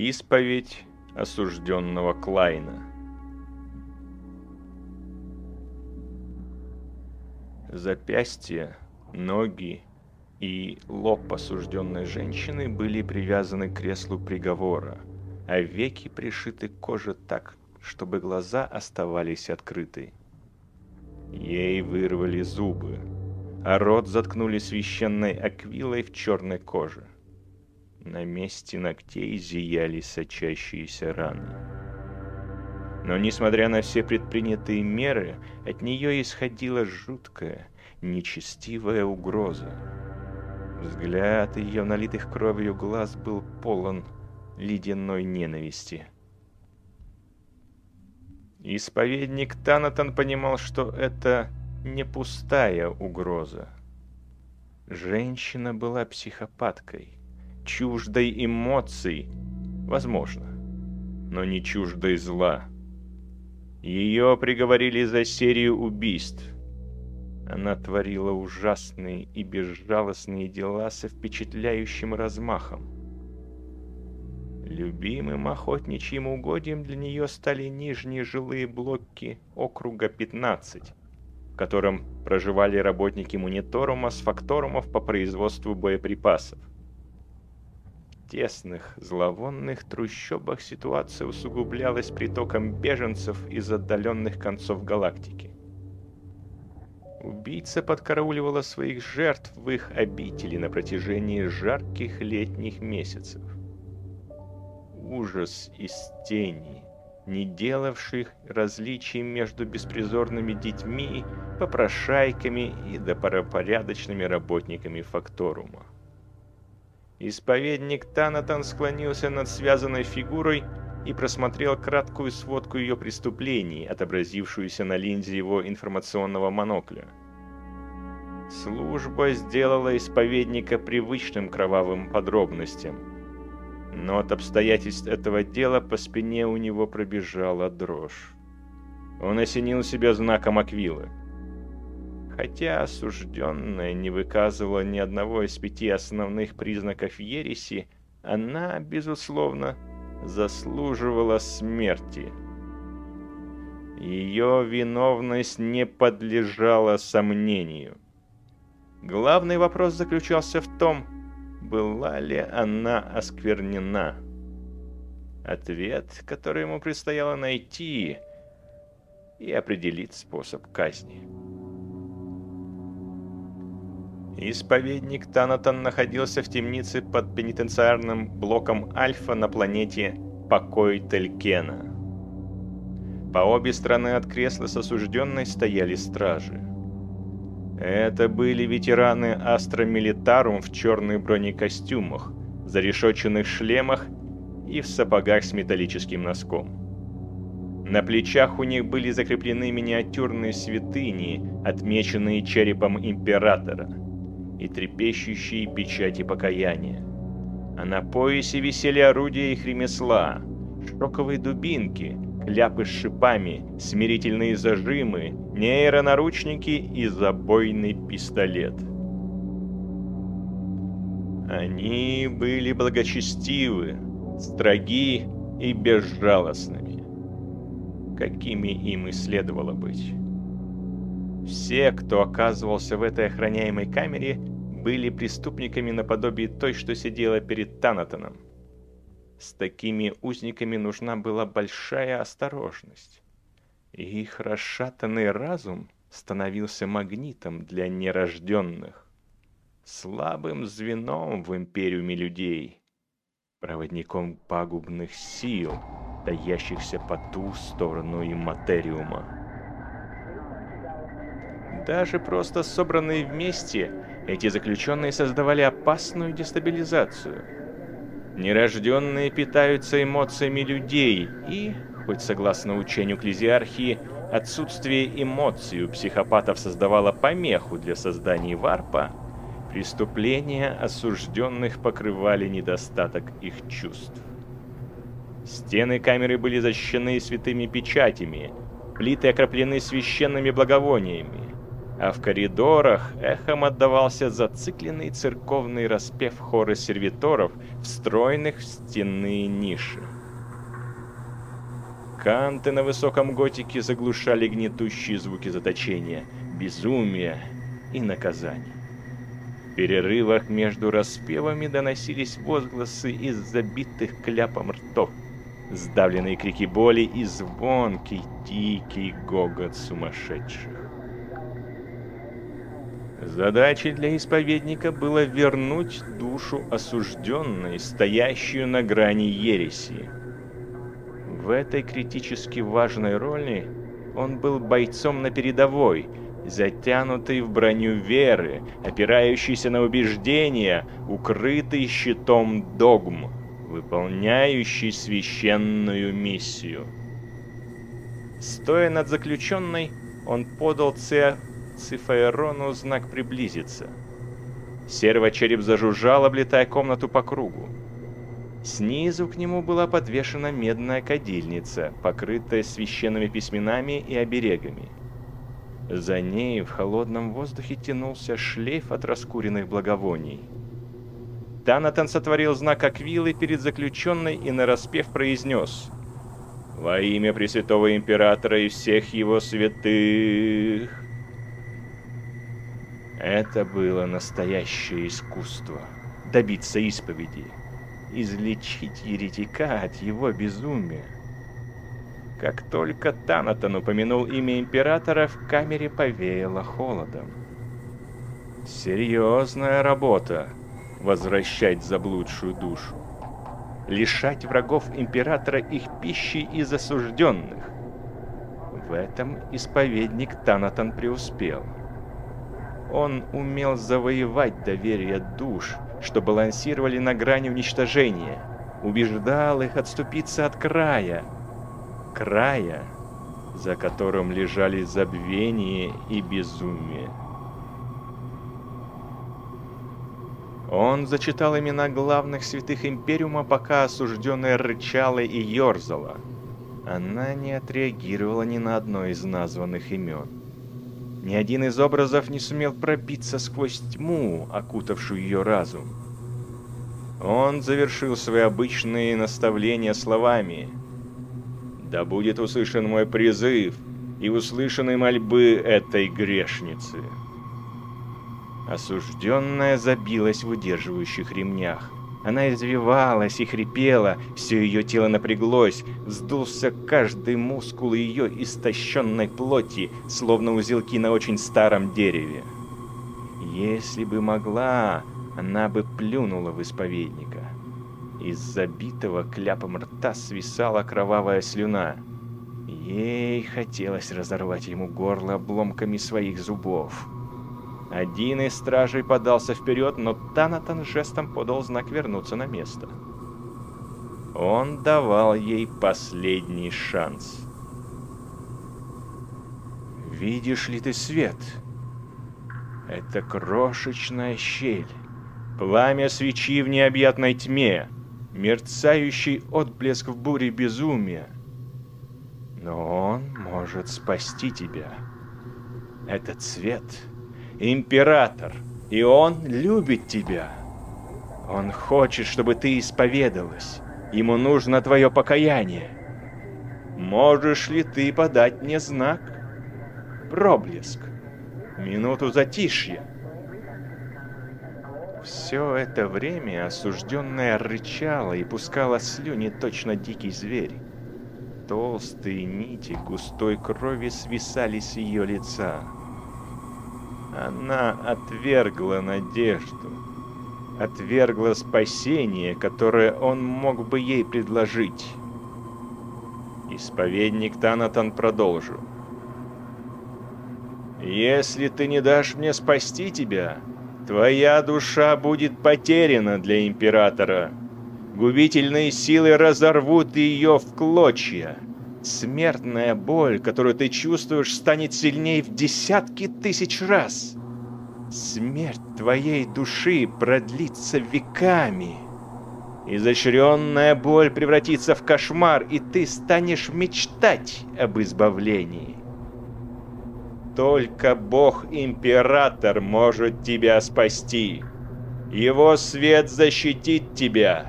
Исповедь осужденного Клайна. Запястья, ноги и лоб осужденной женщины были привязаны к креслу приговора, а веки пришиты к коже так, чтобы глаза оставались открыты. Ей вырвали зубы, а рот заткнули священной аквилой в черной коже. На месте ногтей зияли сочащиеся раны. Но несмотря на все предпринятые меры, от нее исходила жуткая, нечестивая угроза. Взгляд ее налитых кровью глаз был полон ледяной ненависти. Исповедник Танатан понимал, что это не пустая угроза. Женщина была психопаткой, чуждой эмоций, возможно, но не чуждой зла. Ее приговорили за серию убийств. Она творила ужасные и безжалостные дела со впечатляющим размахом. Любимым охотничьим угодьем для нее стали нижние жилые блоки округа 15, в котором проживали работники мониторума с факторумов по производству боеприпасов тесных, зловонных трущобах ситуация усугублялась притоком беженцев из отдаленных концов галактики. Убийца подкарауливала своих жертв в их обители на протяжении жарких летних месяцев. Ужас из тени, не делавших различий между беспризорными детьми, попрошайками и добропорядочными работниками факторума. Исповедник Танатан склонился над связанной фигурой и просмотрел краткую сводку ее преступлений, отобразившуюся на линзе его информационного монокля. Служба сделала исповедника привычным кровавым подробностям. Но от обстоятельств этого дела по спине у него пробежала дрожь. Он осенил себя знаком Аквилы. Хотя осужденная не выказывала ни одного из пяти основных признаков ереси, она, безусловно, заслуживала смерти. Ее виновность не подлежала сомнению. Главный вопрос заключался в том, была ли она осквернена. Ответ, который ему предстояло найти и определить способ казни. Исповедник Танатан находился в темнице под пенитенциарным блоком Альфа на планете Покой Телькена. По обе стороны от кресла с осужденной стояли стражи. Это были ветераны Астра Милитарум в черных бронекостюмах, зарешоченных шлемах и в сапогах с металлическим носком. На плечах у них были закреплены миниатюрные святыни, отмеченные черепом императора – и трепещущие печати покаяния. А на поясе висели орудия их ремесла, шоковые дубинки, кляпы с шипами, смирительные зажимы, нейронаручники и забойный пистолет. Они были благочестивы, строги и безжалостными. Какими им и следовало быть. Все, кто оказывался в этой охраняемой камере, были преступниками наподобие той, что сидела перед Танатоном. С такими узниками нужна была большая осторожность. И их расшатанный разум становился магнитом для нерожденных, слабым звеном в империуме людей, проводником пагубных сил, таящихся по ту сторону имматериума. Даже просто собранные вместе, эти заключенные создавали опасную дестабилизацию. Нерожденные питаются эмоциями людей и, хоть согласно учению Клезиархии, отсутствие эмоций у психопатов создавало помеху для создания варпа, преступления осужденных покрывали недостаток их чувств. Стены камеры были защищены святыми печатями, плиты окроплены священными благовониями, а в коридорах эхом отдавался зацикленный церковный распев хора сервиторов, встроенных в стенные ниши. Канты на высоком готике заглушали гнетущие звуки заточения, безумия и наказания. В перерывах между распевами доносились возгласы из забитых кляпом ртов, сдавленные крики боли и звонкий, дикий гогот сумасшедших. Задачей для исповедника было вернуть душу осужденной, стоящую на грани ереси, в этой критически важной роли он был бойцом на передовой, затянутый в броню веры, опирающийся на убеждения, укрытый щитом догм, выполняющий священную миссию. Стоя над заключенной, он подал Це Цифаэрону знак приблизиться. Серво-череп зажужжал, облетая комнату по кругу. Снизу к нему была подвешена медная кадильница, покрытая священными письменами и оберегами. За ней в холодном воздухе тянулся шлейф от раскуренных благовоний. Танатан сотворил знак Аквилы перед заключенной и нараспев произнес «Во имя Пресвятого Императора и всех его святых!» Это было настоящее искусство — добиться исповеди — излечить еретика от его безумия. Как только Танатон упомянул имя императора, в камере повеяло холодом. Серьезная работа — возвращать заблудшую душу. Лишать врагов императора их пищи и засужденных. В этом исповедник Танатон преуспел. Он умел завоевать доверие душ — что балансировали на грани уничтожения, убеждал их отступиться от края, края, за которым лежали забвение и безумие. Он зачитал имена главных святых Империума, пока осужденная рычала и ерзала. Она не отреагировала ни на одно из названных имен. Ни один из образов не сумел пробиться сквозь тьму, окутавшую ее разум. Он завершил свои обычные наставления словами «Да будет услышан мой призыв и услышаны мольбы этой грешницы». Осужденная забилась в удерживающих ремнях. Она извивалась и хрипела, все ее тело напряглось, вздулся каждый мускул ее истощенной плоти, словно узелки на очень старом дереве. Если бы могла, она бы плюнула в исповедника. Из забитого кляпом рта свисала кровавая слюна. Ей хотелось разорвать ему горло обломками своих зубов. Один из стражей подался вперед, но Танатан жестом подал знак вернуться на место. Он давал ей последний шанс. «Видишь ли ты свет? Это крошечная щель, пламя свечи в необъятной тьме, мерцающий отблеск в буре безумия. Но он может спасти тебя. Этот свет — император, и он любит тебя. Он хочет, чтобы ты исповедалась. Ему нужно твое покаяние. Можешь ли ты подать мне знак? Проблеск. Минуту затишья. Все это время осужденная рычала и пускала слюни точно дикий зверь. Толстые нити густой крови свисали с ее лица. Она отвергла надежду, отвергла спасение, которое он мог бы ей предложить. Исповедник Танатан продолжил. «Если ты не дашь мне спасти тебя, твоя душа будет потеряна для Императора. Губительные силы разорвут ее в клочья. Смертная боль, которую ты чувствуешь, станет сильнее в десятки тысяч раз. Смерть твоей души продлится веками. Изощренная боль превратится в кошмар, и ты станешь мечтать об избавлении. Только Бог-Император может тебя спасти. Его свет защитит тебя.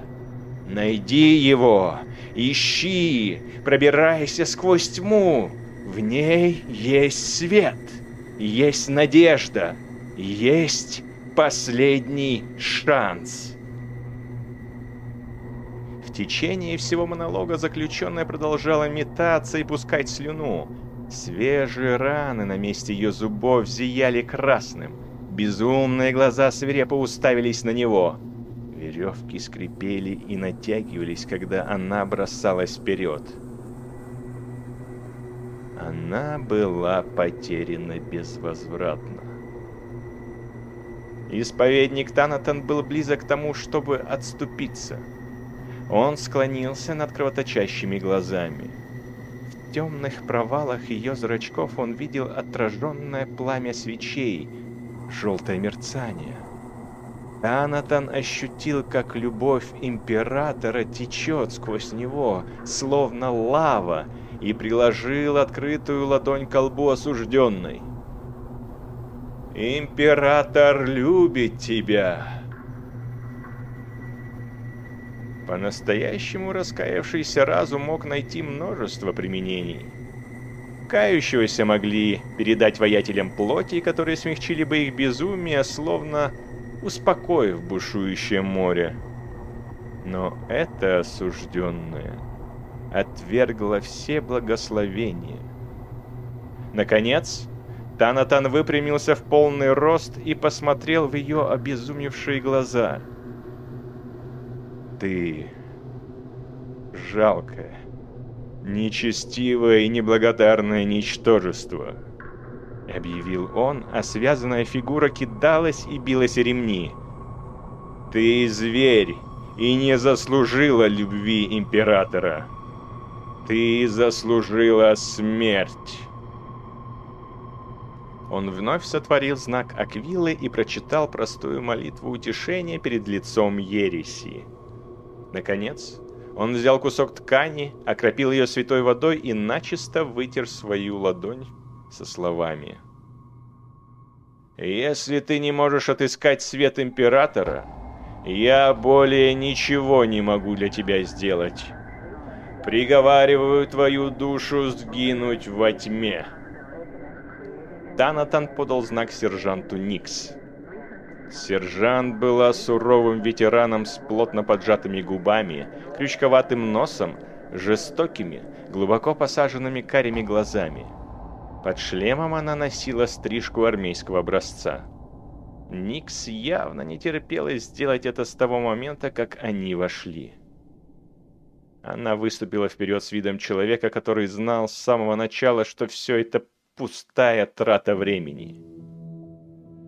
Найди его, ищи, пробирайся сквозь тьму. В ней есть свет, есть надежда, есть последний шанс. В течение всего монолога заключенная продолжала метаться и пускать слюну. Свежие раны на месте ее зубов зияли красным. Безумные глаза свирепо уставились на него. Веревки скрипели и натягивались, когда она бросалась вперед. Она была потеряна безвозвратно. Исповедник Танатан был близок к тому, чтобы отступиться. Он склонился над кровоточащими глазами. В темных провалах ее зрачков он видел отраженное пламя свечей, желтое мерцание. Танатан ощутил, как любовь императора течет сквозь него, словно лава, и приложил открытую ладонь к колбу осужденной. «Император любит тебя!» По-настоящему раскаявшийся разум мог найти множество применений. Кающегося могли передать воятелям плоти, которые смягчили бы их безумие, словно успокоив бушующее море. Но это осужденное отвергла все благословения. Наконец, Танатан выпрямился в полный рост и посмотрел в ее обезумевшие глаза. «Ты жалкое, нечестивое и неблагодарное ничтожество», — объявил он, а связанная фигура кидалась и билась о ремни. «Ты зверь и не заслужила любви императора». Ты заслужила смерть. Он вновь сотворил знак Аквилы и прочитал простую молитву утешения перед лицом ереси. Наконец, он взял кусок ткани, окропил ее святой водой и начисто вытер свою ладонь со словами. «Если ты не можешь отыскать свет Императора, я более ничего не могу для тебя сделать приговариваю твою душу сгинуть во тьме. Танатан подал знак сержанту Никс. Сержант была суровым ветераном с плотно поджатыми губами, крючковатым носом, жестокими, глубоко посаженными карими глазами. Под шлемом она носила стрижку армейского образца. Никс явно не терпелось сделать это с того момента, как они вошли. Она выступила вперед с видом человека, который знал с самого начала, что все это пустая трата времени.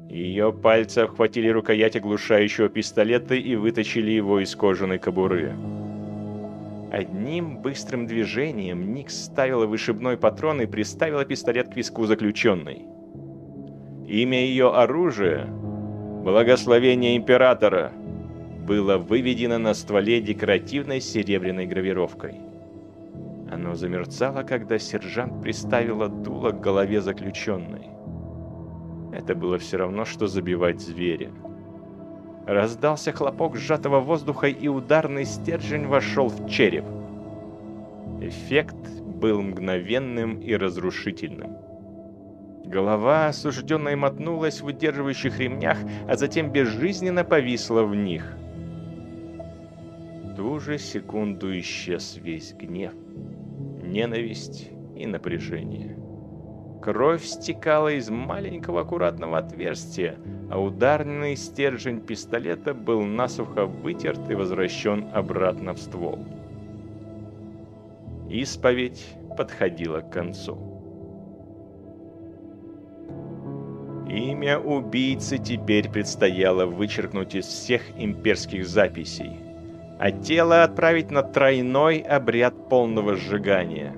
Ее пальцы обхватили рукоять оглушающего пистолета и вытащили его из кожаной кобуры. Одним быстрым движением Ник ставила вышибной патрон и приставила пистолет к виску заключенной. Имя ее оружия — Благословение Императора — было выведено на стволе декоративной серебряной гравировкой. Оно замерцало, когда сержант приставила дуло к голове заключенной. Это было все равно, что забивать зверя. Раздался хлопок сжатого воздуха, и ударный стержень вошел в череп. Эффект был мгновенным и разрушительным. Голова осужденной мотнулась в удерживающих ремнях, а затем безжизненно повисла в них ту же секунду исчез весь гнев, ненависть и напряжение. Кровь стекала из маленького аккуратного отверстия, а ударный стержень пистолета был насухо вытерт и возвращен обратно в ствол. Исповедь подходила к концу. Имя убийцы теперь предстояло вычеркнуть из всех имперских записей – а тело отправить на тройной обряд полного сжигания.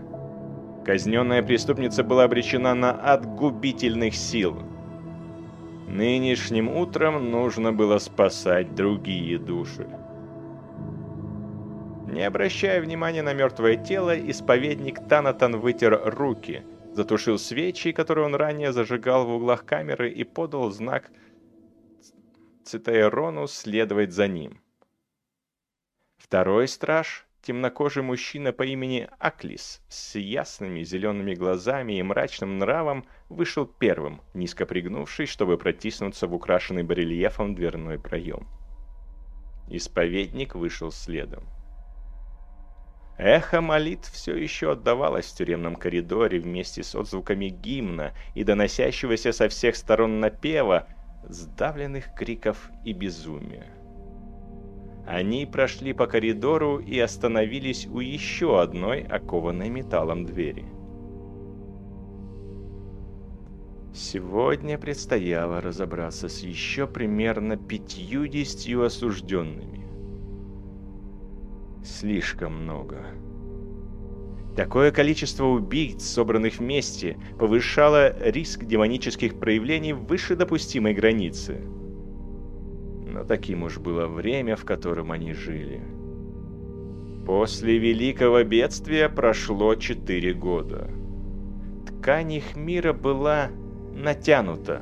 Казненная преступница была обречена на отгубительных сил. Нынешним утром нужно было спасать другие души. Не обращая внимания на мертвое тело, исповедник Танатан вытер руки, затушил свечи, которые он ранее зажигал в углах камеры, и подал знак Цитаерону следовать за ним. Второй страж, темнокожий мужчина по имени Аклис, с ясными зелеными глазами и мрачным нравом, вышел первым, низко пригнувшись, чтобы протиснуться в украшенный барельефом дверной проем. Исповедник вышел следом. Эхо молитв все еще отдавалось в тюремном коридоре вместе с отзвуками гимна и доносящегося со всех сторон напева, сдавленных криков и безумия. Они прошли по коридору и остановились у еще одной окованной металлом двери. Сегодня предстояло разобраться с еще примерно пятьюдесятью осужденными. Слишком много. Такое количество убийц, собранных вместе, повышало риск демонических проявлений выше допустимой границы. Но таким уж было время, в котором они жили. После Великого Бедствия прошло четыре года. Ткань их мира была натянута.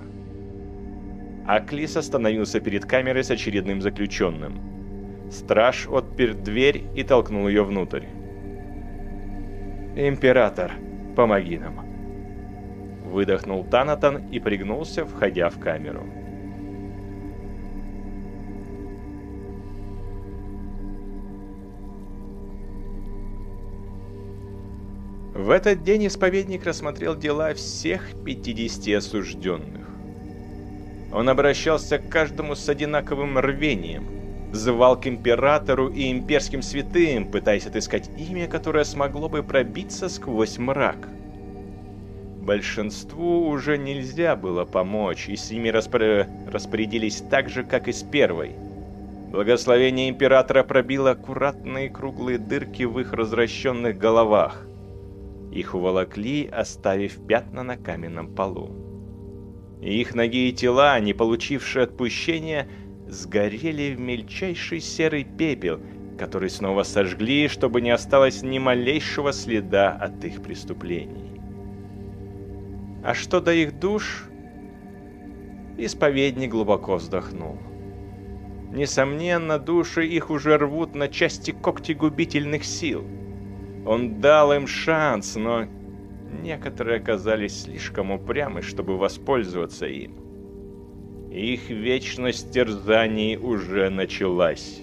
Аклис остановился перед камерой с очередным заключенным – Страж отпер дверь и толкнул ее внутрь. «Император, помоги нам!» Выдохнул Танатан и пригнулся, входя в камеру. В этот день исповедник рассмотрел дела всех 50 осужденных. Он обращался к каждому с одинаковым рвением – взывал к императору и имперским святым, пытаясь отыскать имя, которое смогло бы пробиться сквозь мрак. Большинству уже нельзя было помочь, и с ними распор... распорядились так же, как и с первой. Благословение императора пробило аккуратные круглые дырки в их развращенных головах. Их уволокли, оставив пятна на каменном полу. их ноги и тела, не получившие отпущения, сгорели в мельчайший серый пепел, который снова сожгли, чтобы не осталось ни малейшего следа от их преступлений. А что до их душ? Исповедник глубоко вздохнул. Несомненно, души их уже рвут на части когти губительных сил. Он дал им шанс, но некоторые оказались слишком упрямы, чтобы воспользоваться им. Их вечность терзаний уже началась.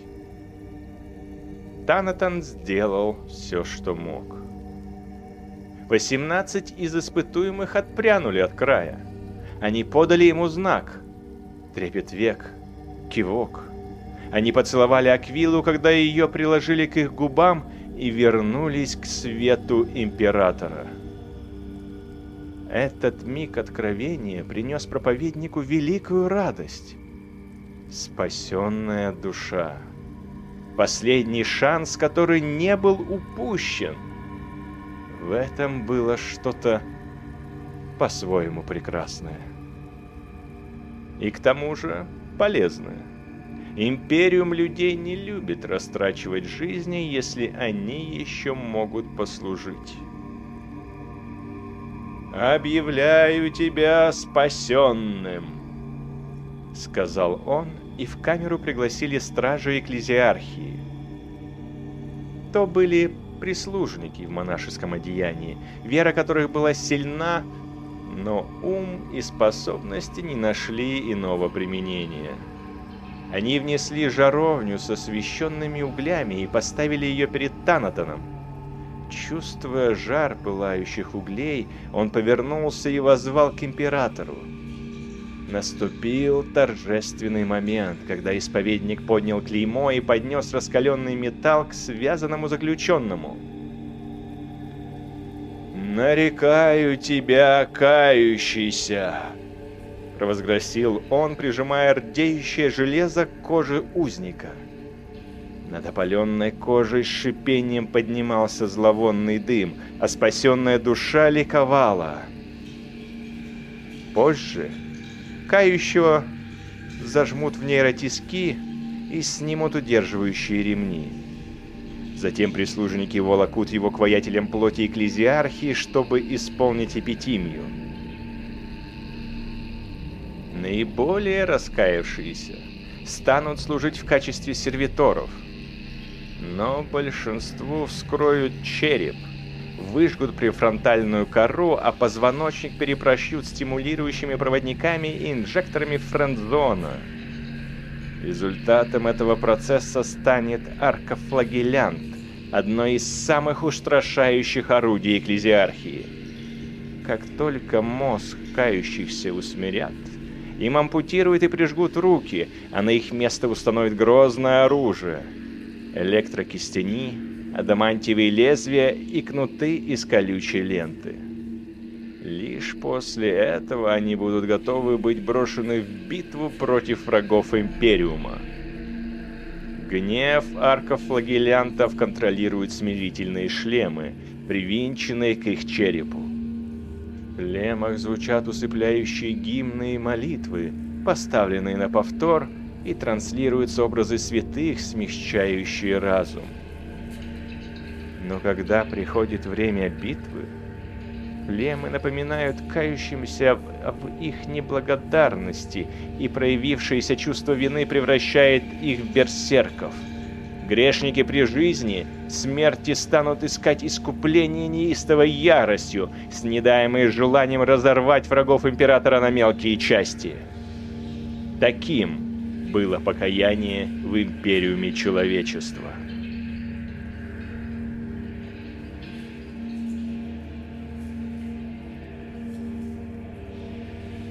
Танатан сделал все, что мог. 18 из испытуемых отпрянули от края. Они подали ему знак. Трепет век, кивок. Они поцеловали Аквилу, когда ее приложили к их губам и вернулись к свету Императора. Этот миг откровения принес проповеднику великую радость. Спасенная душа. Последний шанс, который не был упущен. В этом было что-то по-своему прекрасное. И к тому же полезное. Империум людей не любит растрачивать жизни, если они еще могут послужить. «Объявляю тебя спасенным!» Сказал он, и в камеру пригласили стражи экклезиархии. То были прислужники в монашеском одеянии, вера которых была сильна, но ум и способности не нашли иного применения. Они внесли жаровню со священными углями и поставили ее перед Танатоном, Чувствуя жар пылающих углей, он повернулся и возвал к императору. Наступил торжественный момент, когда исповедник поднял клеймо и поднес раскаленный металл к связанному заключенному. «Нарекаю тебя, кающийся!» Провозгласил он, прижимая рдеющее железо к коже узника. Над опаленной кожей с шипением поднимался зловонный дым, а спасенная душа ликовала. Позже кающего зажмут в нейротиски и снимут удерживающие ремни. Затем прислужники волокут его к воятелям плоти экклезиархии, чтобы исполнить эпитимию. Наиболее раскаявшиеся станут служить в качестве сервиторов, но большинству вскроют череп, выжгут префронтальную кору, а позвоночник перепрошьют стимулирующими проводниками и инжекторами френдзона. Результатом этого процесса станет аркофлагелянт, одно из самых устрашающих орудий экклезиархии. Как только мозг кающихся усмирят, им ампутируют и прижгут руки, а на их место установят грозное оружие. Электрокистени, адамантиевые лезвия и кнуты из колючей ленты. Лишь после этого они будут готовы быть брошены в битву против врагов Империума. Гнев аркофлагелянтов контролирует смирительные шлемы, привинченные к их черепу. В шлемах звучат усыпляющие гимны и молитвы, поставленные на повтор, и транслируются образы святых, смягчающие разум. Но когда приходит время битвы, Лемы напоминают кающимся об их неблагодарности, и проявившееся чувство вины превращает их в берсерков. Грешники при жизни смерти станут искать искупление неистовой яростью, снедаемые желанием разорвать врагов Императора на мелкие части. Таким было покаяние в Империуме Человечества.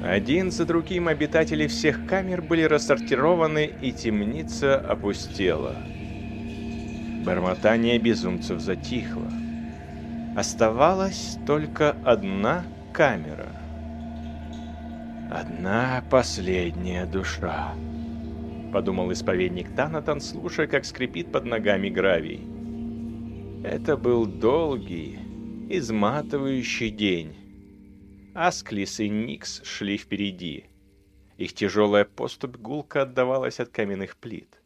Один за другим обитатели всех камер были рассортированы, и темница опустела. Бормотание безумцев затихло. Оставалась только одна камера. «Одна последняя душа», — подумал исповедник Танатан, слушая, как скрипит под ногами гравий. Это был долгий, изматывающий день. Асклис и Никс шли впереди. Их тяжелая поступь гулко отдавалась от каменных плит.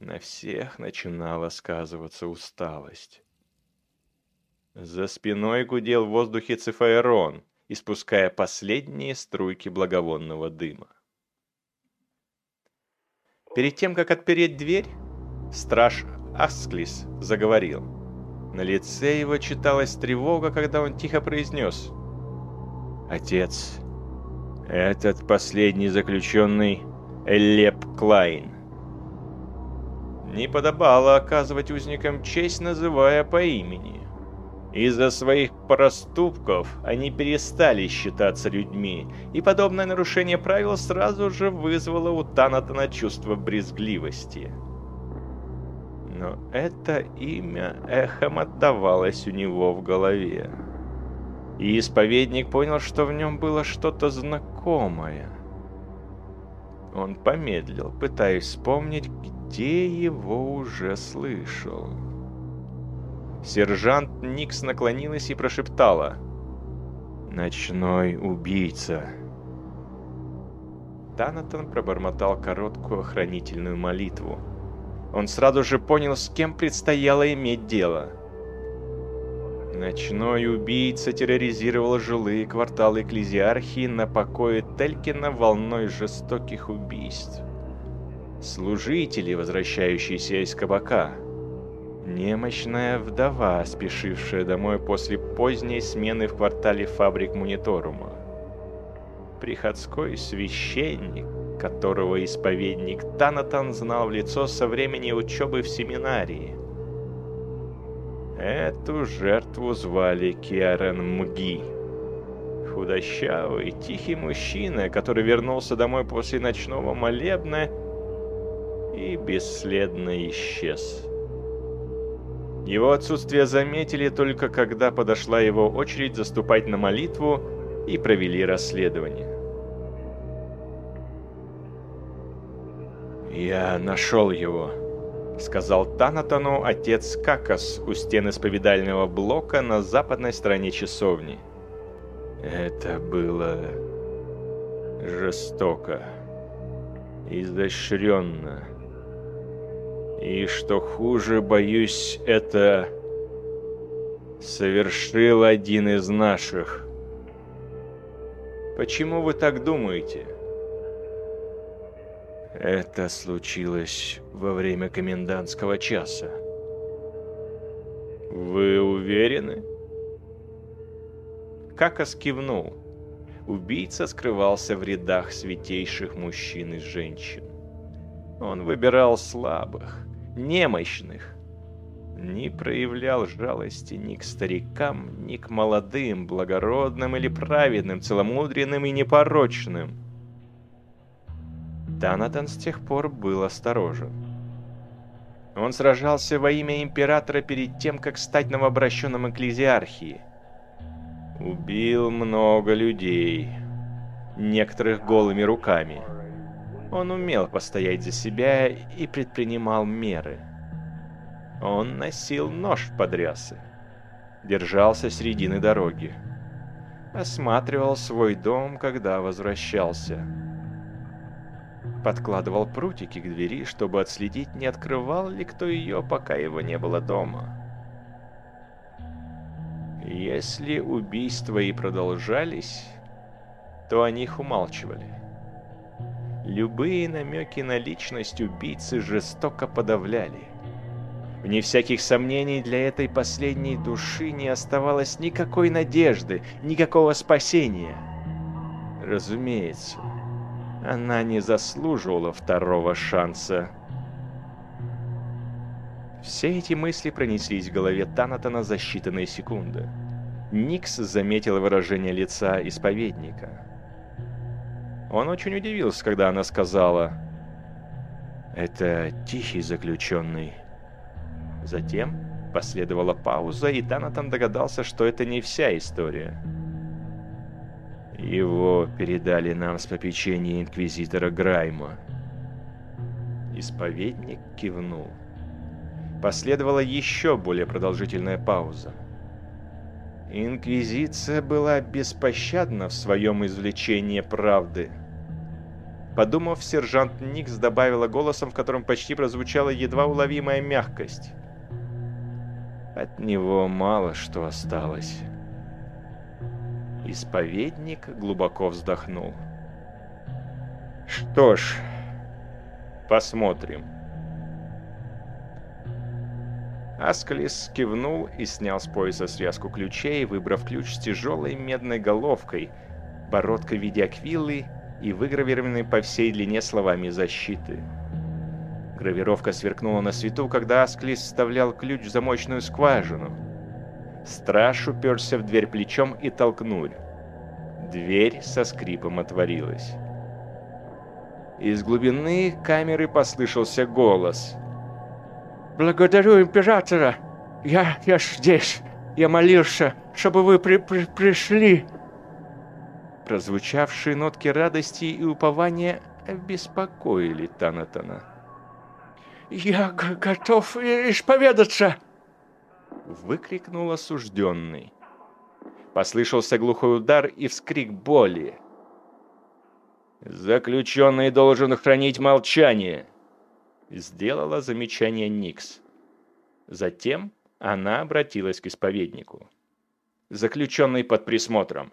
На всех начинала сказываться усталость. За спиной гудел в воздухе цифаэрон, испуская последние струйки благовонного дыма. Перед тем, как отпереть дверь, страж Асклис заговорил. На лице его читалась тревога, когда он тихо произнес Отец, этот последний заключенный Элеп Клайн. Не подобало оказывать узникам честь, называя по имени. Из-за своих проступков они перестали считаться людьми, и подобное нарушение правил сразу же вызвало у Танатана чувство брезгливости. Но это имя эхом отдавалось у него в голове и исповедник понял, что в нем было что-то знакомое. Он помедлил, пытаясь вспомнить, где его уже слышал. Сержант Никс наклонилась и прошептала «Ночной убийца». Танатон пробормотал короткую охранительную молитву. Он сразу же понял, с кем предстояло иметь дело – Ночной убийца терроризировал жилые кварталы Экклезиархии на покое Телькина волной жестоких убийств. Служители, возвращающиеся из кабака. Немощная вдова, спешившая домой после поздней смены в квартале фабрик Мониторума. Приходской священник, которого исповедник Танатан знал в лицо со времени учебы в семинарии – Эту жертву звали Киарен Мги. Худощавый, тихий мужчина, который вернулся домой после ночного молебна и бесследно исчез. Его отсутствие заметили только когда подошла его очередь заступать на молитву и провели расследование. «Я нашел его», сказал Танатону отец Какас у стены исповедального блока на западной стороне часовни. Это было жестоко, изощренно. И что хуже, боюсь, это совершил один из наших. Почему вы так думаете? Это случилось во время комендантского часа. Вы уверены? Какас кивнул. Убийца скрывался в рядах святейших мужчин и женщин. Он выбирал слабых, немощных, не проявлял жалости ни к старикам, ни к молодым, благородным или праведным, целомудренным и непорочным. Танатан с тех пор был осторожен. Он сражался во имя императора перед тем, как стать новообращенным экклезиархии. Убил много людей, некоторых голыми руками. Он умел постоять за себя и предпринимал меры. Он носил нож под рясы, держался середины дороги, осматривал свой дом, когда возвращался. Подкладывал прутики к двери, чтобы отследить, не открывал ли кто ее, пока его не было дома. Если убийства и продолжались, то о них умалчивали. Любые намеки на личность убийцы жестоко подавляли. Вне всяких сомнений для этой последней души не оставалось никакой надежды, никакого спасения. Разумеется, она не заслуживала второго шанса. Все эти мысли пронеслись в голове Танатона за считанные секунды. Никс заметил выражение лица исповедника. Он очень удивился, когда она сказала «Это тихий заключенный». Затем последовала пауза, и Танатон догадался, что это не вся история. Его передали нам с попечения инквизитора Грайма. Исповедник кивнул. Последовала еще более продолжительная пауза. Инквизиция была беспощадна в своем извлечении правды. Подумав, сержант Никс добавила голосом, в котором почти прозвучала едва уловимая мягкость. От него мало что осталось. Исповедник глубоко вздохнул. Что ж, посмотрим. Асклис кивнул и снял с пояса связку ключей, выбрав ключ с тяжелой медной головкой, бородкой в виде аквилы и выгравированной по всей длине словами защиты. Гравировка сверкнула на свету, когда Асклис вставлял ключ в замочную скважину. Страж уперся в дверь плечом и толкнул. Дверь со скрипом отворилась. Из глубины камеры послышался голос. «Благодарю императора! Я, я здесь! Я молился, чтобы вы при, при, пришли!» Прозвучавшие нотки радости и упования обеспокоили Танатана. «Я готов исповедаться!» Выкрикнул осужденный. Послышался глухой удар и вскрик боли. «Заключенный должен хранить молчание!» Сделала замечание Никс. Затем она обратилась к исповеднику. «Заключенный под присмотром».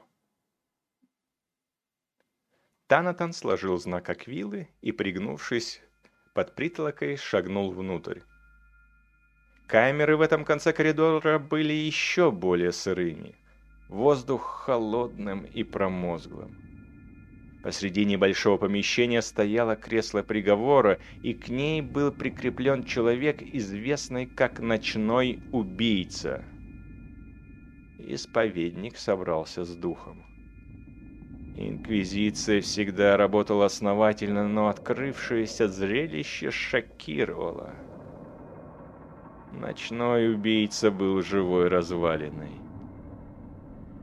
Танатан сложил знак Аквилы и, пригнувшись, под притолокой шагнул внутрь. Камеры в этом конце коридора были еще более сырыми. Воздух холодным и промозглым. Посреди небольшого помещения стояло кресло приговора, и к ней был прикреплен человек, известный как ночной убийца. Исповедник собрался с духом. Инквизиция всегда работала основательно, но открывшееся зрелище шокировало. Ночной убийца был живой развалиной.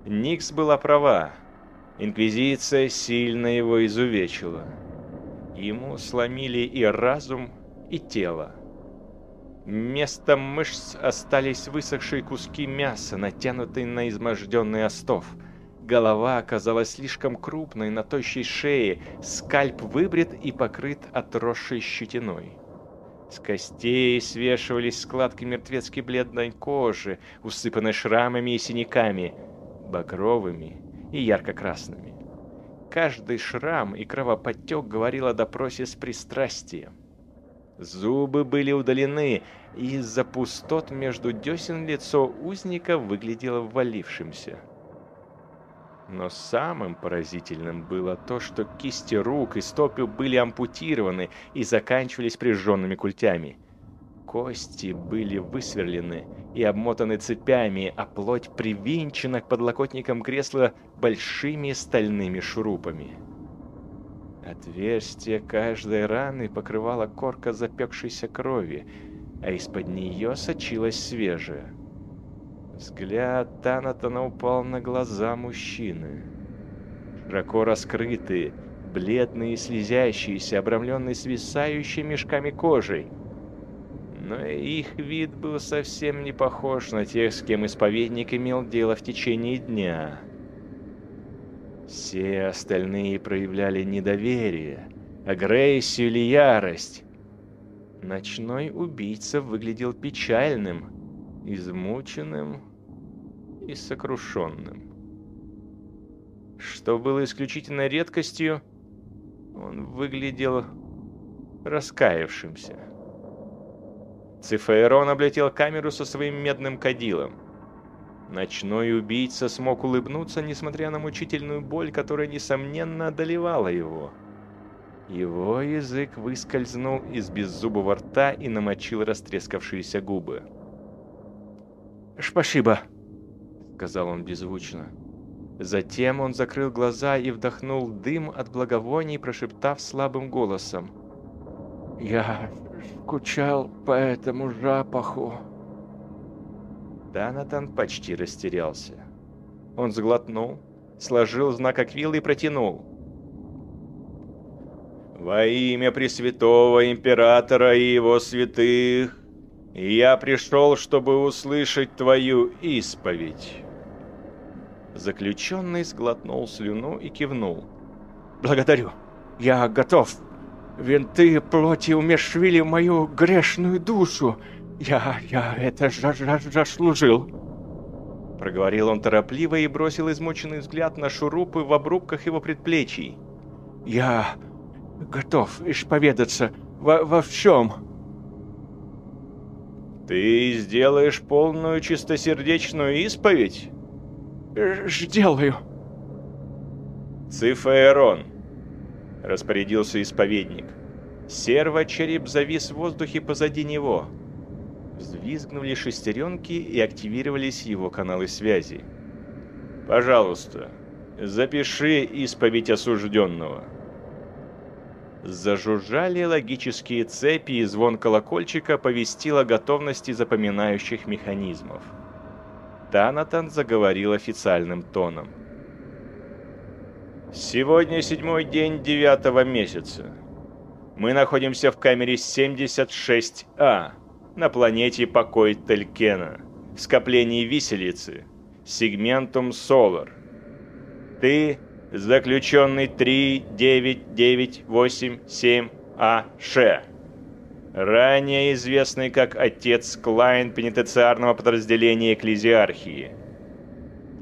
Никс была права. Инквизиция сильно его изувечила. Ему сломили и разум, и тело. Вместо мышц остались высохшие куски мяса, натянутые на изможденный остов – Голова оказалась слишком крупной на тощей шее, скальп выбрит и покрыт отросшей щетиной. С костей свешивались складки мертвецки бледной кожи, усыпанной шрамами и синяками, багровыми и ярко-красными. Каждый шрам и кровоподтек говорил о допросе с пристрастием. Зубы были удалены, и из-за пустот между десен лицо узника выглядело ввалившимся. Но самым поразительным было то, что кисти рук и стопы были ампутированы и заканчивались прижженными культями. Кости были высверлены и обмотаны цепями, а плоть привинчена к подлокотникам кресла большими стальными шурупами. Отверстие каждой раны покрывала корка запекшейся крови, а из-под нее сочилась свежая. Взгляд Танатона упал на глаза мужчины. Широко раскрытые, бледные и слезящиеся, обрамленные свисающими мешками кожей. Но их вид был совсем не похож на тех, с кем исповедник имел дело в течение дня. Все остальные проявляли недоверие, агрессию или ярость. Ночной убийца выглядел печальным, измученным и сокрушенным. Что было исключительно редкостью, он выглядел раскаявшимся. Цифаэрон облетел камеру со своим медным кадилом. Ночной убийца смог улыбнуться, несмотря на мучительную боль, которая, несомненно, одолевала его. Его язык выскользнул из беззубого рта и намочил растрескавшиеся губы. «Спасибо», сказал он беззвучно. Затем он закрыл глаза и вдохнул дым от благовоний, прошептав слабым голосом. «Я скучал по этому запаху». Данатан почти растерялся. Он сглотнул, сложил знак аквилы и протянул. «Во имя Пресвятого Императора и его святых, я пришел, чтобы услышать твою исповедь». Заключенный сглотнул слюну и кивнул. «Благодарю. Я готов. Винты плоти умершвили мою грешную душу. Я, я это заслужил». Проговорил он торопливо и бросил измученный взгляд на шурупы в обрубках его предплечий. «Я готов исповедаться во, во всем». «Ты сделаешь полную чистосердечную исповедь?» сделаю. Цифаэрон, распорядился исповедник. Серво-череп завис в воздухе позади него. Взвизгнули шестеренки и активировались его каналы связи. «Пожалуйста, запиши исповедь осужденного». Зажужжали логические цепи, и звон колокольчика повестил о готовности запоминающих механизмов. Танатан заговорил официальным тоном. «Сегодня седьмой день девятого месяца. Мы находимся в камере 76А на планете Покой Телькена, в скоплении виселицы, сегментум Солар. Ты заключенный 39987А-Ше ранее известный как отец Клайн пенитенциарного подразделения Экклезиархии.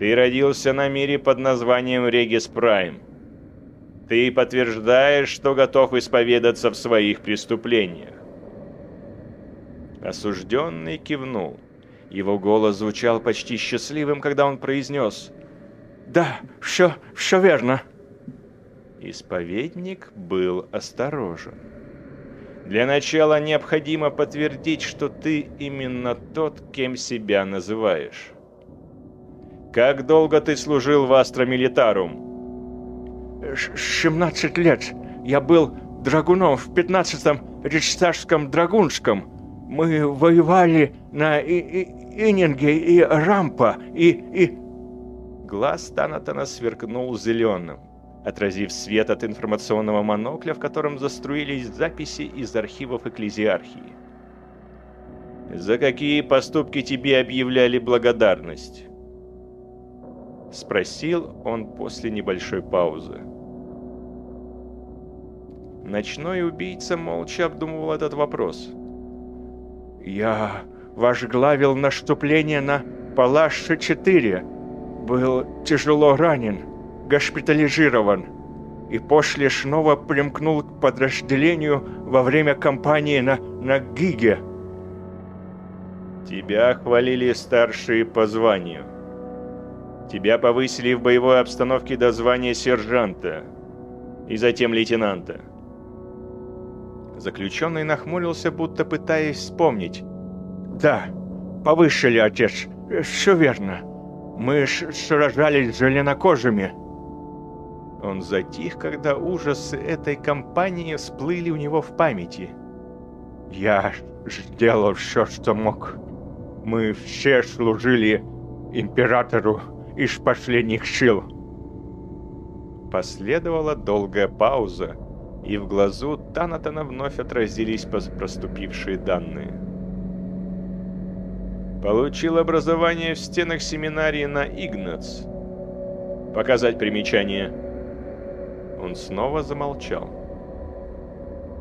Ты родился на мире под названием Регис Прайм. Ты подтверждаешь, что готов исповедаться в своих преступлениях. Осужденный кивнул. Его голос звучал почти счастливым, когда он произнес «Да, все, все верно». Исповедник был осторожен. Для начала необходимо подтвердить, что ты именно тот, кем себя называешь. Как долго ты служил в Астромилитарум? 17 лет. Я был драгуном в 15-м Ричстажском драгунском. Мы воевали на и и Ининге и Рампа, и... и... Глаз Танатана сверкнул зеленым отразив свет от информационного монокля, в котором заструились записи из архивов Экклезиархии. «За какие поступки тебе объявляли благодарность?» Спросил он после небольшой паузы. Ночной убийца молча обдумывал этот вопрос. Я возглавил наступление на Палаши-4, был тяжело ранен, госпитализирован и после снова примкнул к подразделению во время кампании на, на Гиге. Тебя хвалили старшие по званию. Тебя повысили в боевой обстановке до звания сержанта и затем лейтенанта. Заключенный нахмурился, будто пытаясь вспомнить. «Да, повысили, отец. Все верно. Мы сражались с зеленокожими». Он затих, когда ужасы этой кампании всплыли у него в памяти. «Я сделал все, что мог. Мы все служили императору из последних сил». Последовала долгая пауза, и в глазу Танатана вновь отразились проступившие данные. Получил образование в стенах семинарии на Игнац. Показать примечание. Он снова замолчал.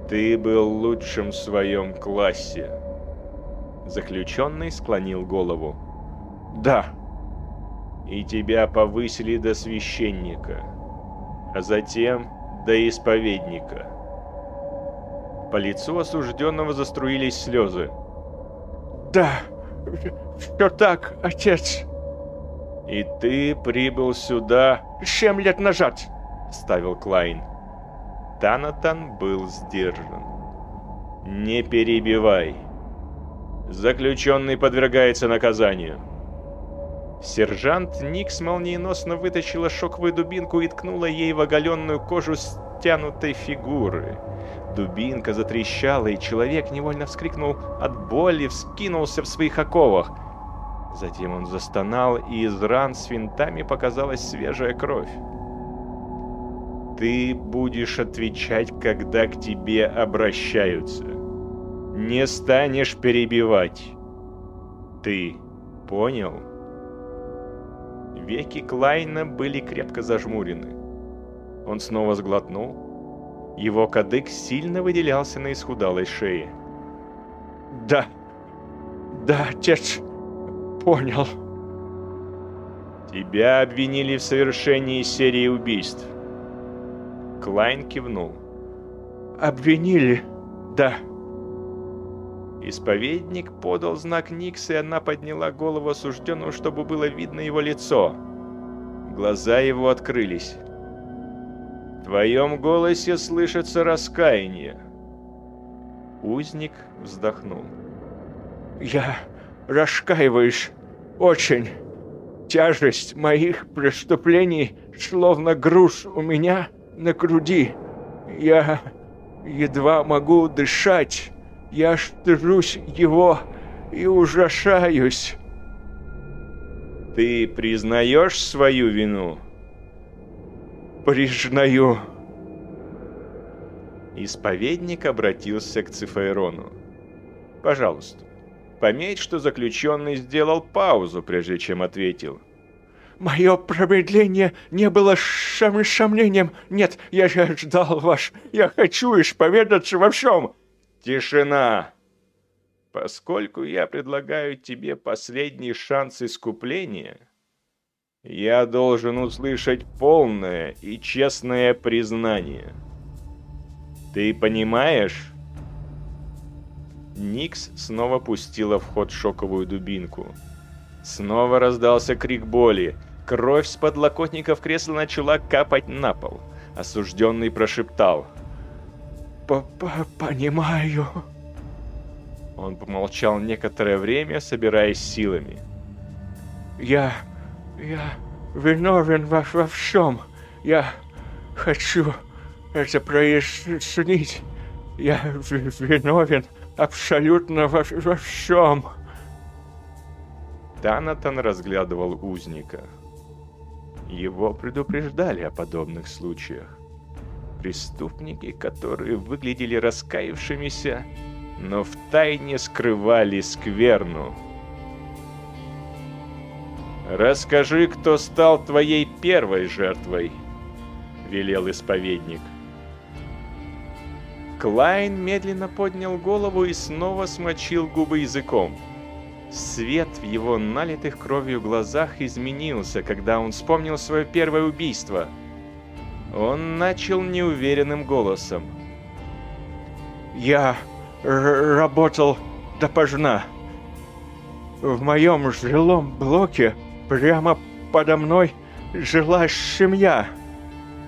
Ты был лучшим в своем классе. Заключенный склонил голову. Да. И тебя повысили до священника. А затем до исповедника. По лицу осужденного заструились слезы. «Да, все так, отец». «И ты прибыл сюда...» «Семь лет назад», — ставил Клайн. Танатан был сдержан. «Не перебивай. Заключенный подвергается наказанию». Сержант Никс молниеносно вытащила шоковую дубинку и ткнула ей в оголенную кожу стянутой фигуры. Дубинка затрещала, и человек невольно вскрикнул от боли, вскинулся в своих оковах. Затем он застонал, и из ран с винтами показалась свежая кровь. Ты будешь отвечать, когда к тебе обращаются. Не станешь перебивать. Ты понял? Веки Клайна были крепко зажмурены. Он снова сглотнул. Его кадык сильно выделялся на исхудалой шее. «Да, да, отец, понял». «Тебя обвинили в совершении серии убийств». Клайн кивнул. «Обвинили, да». Исповедник подал знак Никс, и она подняла голову осужденного, чтобы было видно его лицо. Глаза его открылись. В твоем голосе слышится раскаяние. Узник вздохнул. Я раскаиваюсь очень. Тяжесть моих преступлений словно груз у меня на груди. Я едва могу дышать. Я стыжусь его и ужасаюсь. Ты признаешь свою вину? Признаю. Исповедник обратился к Цифайрону. Пожалуйста, пометь, что заключенный сделал паузу, прежде чем ответил. Мое промедление не было сомнением. Нет, я же ждал вас. Я хочу исповедаться во всем. Тишина! Поскольку я предлагаю тебе последний шанс искупления, я должен услышать полное и честное признание. Ты понимаешь? Никс снова пустила в ход шоковую дубинку. Снова раздался крик боли. Кровь с подлокотников кресла начала капать на пол. Осужденный прошептал — понимаю». Он помолчал некоторое время, собираясь силами. «Я... я виновен во, во всем. Я хочу это прояснить. Я виновен абсолютно во, во всем». Танатан разглядывал узника. Его предупреждали о подобных случаях. Преступники, которые выглядели раскаявшимися, но втайне скрывали скверну. «Расскажи, кто стал твоей первой жертвой», — велел исповедник. Клайн медленно поднял голову и снова смочил губы языком. Свет в его налитых кровью глазах изменился, когда он вспомнил свое первое убийство. Он начал неуверенным голосом. «Я работал допоздна. В моем жилом блоке прямо подо мной жила семья.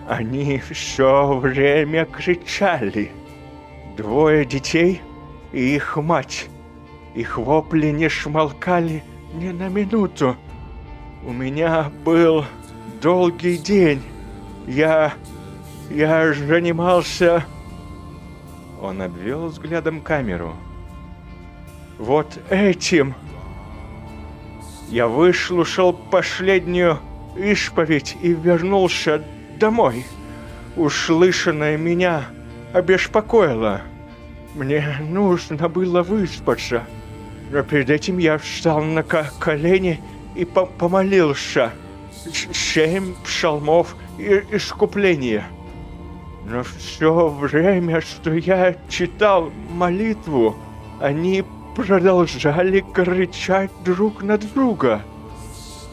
Они все время кричали. Двое детей и их мать. Их вопли не шмолкали ни на минуту. У меня был долгий день. Я... я занимался... Он обвел взглядом камеру. Вот этим. Я выслушал последнюю исповедь и вернулся домой. Услышанное меня обеспокоило. Мне нужно было выспаться. Но перед этим я встал на колени и по помолился. Семь псалмов и искупления. Но все время, что я читал молитву, они продолжали кричать друг на друга.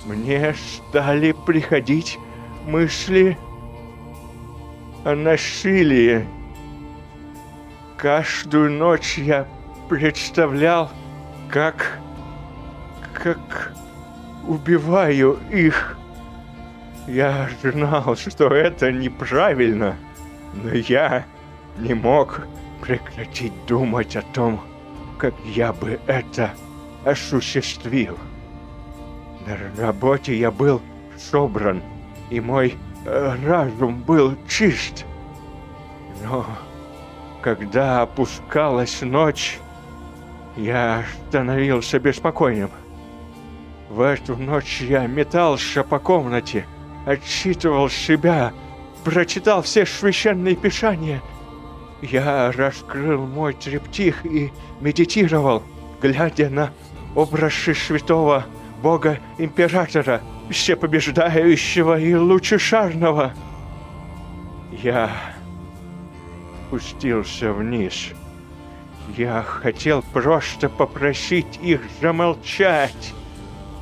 Мне стали приходить мысли о насилии. Каждую ночь я представлял, как... как убиваю их. Я знал, что это неправильно, но я не мог прекратить думать о том, как я бы это осуществил. На работе я был собран, и мой э, разум был чист. Но когда опускалась ночь, я становился беспокойным. В эту ночь я метался по комнате, отчитывал себя, прочитал все священные писания. Я раскрыл мой триптих и медитировал, глядя на образы святого бога-императора, всепобеждающего и лучешарного. Я спустился вниз. Я хотел просто попросить их замолчать.